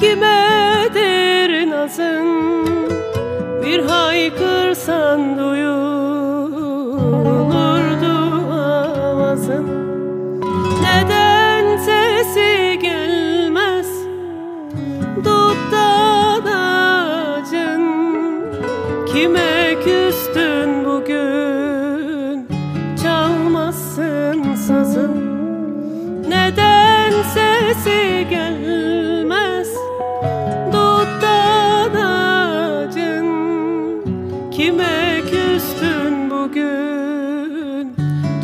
Kimedir nazın Bir haykırsan duyulurdu avazın. Neden sesi gelmez Duttan acın Kime küstün bugün Çalmasın sazın? Kime küstün bugün?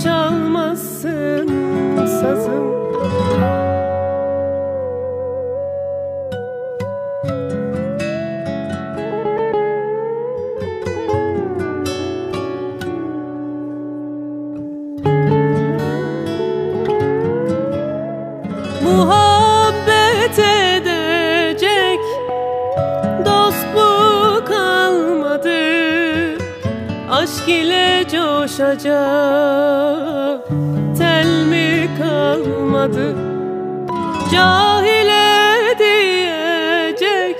Çalmazsın sazın Muhabbet Aşk ile coşacak. Tel mi kalmadı? Cahile diyecek.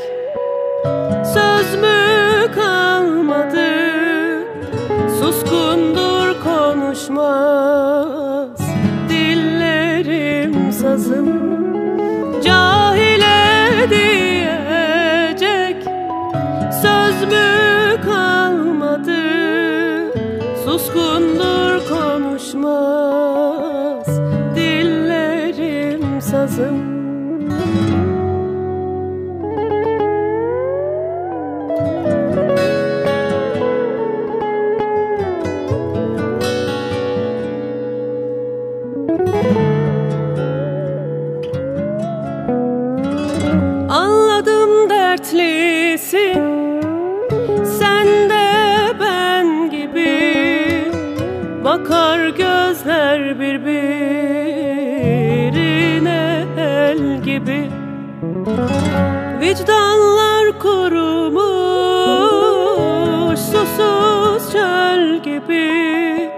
Söz mü kalmadı? Suskundur konuşmaz. Dillerim sazım. Cahile diyecek. Söz mü konuşmaz dillerim sazım. Anladım Bakar gözler birbirine el gibi. Vicdanlar kurumuş Susuz çöl gibi.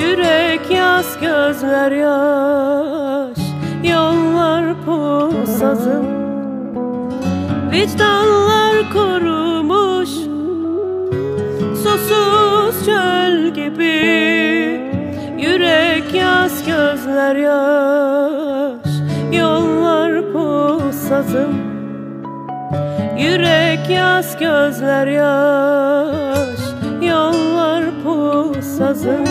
Yürek yaz gözler yaş Yollar pusazım Vicdanlar kurumuş Susuz çöl gözler yaş Yollar pusazım Yürek yaz gözler yaş Yollar pusazım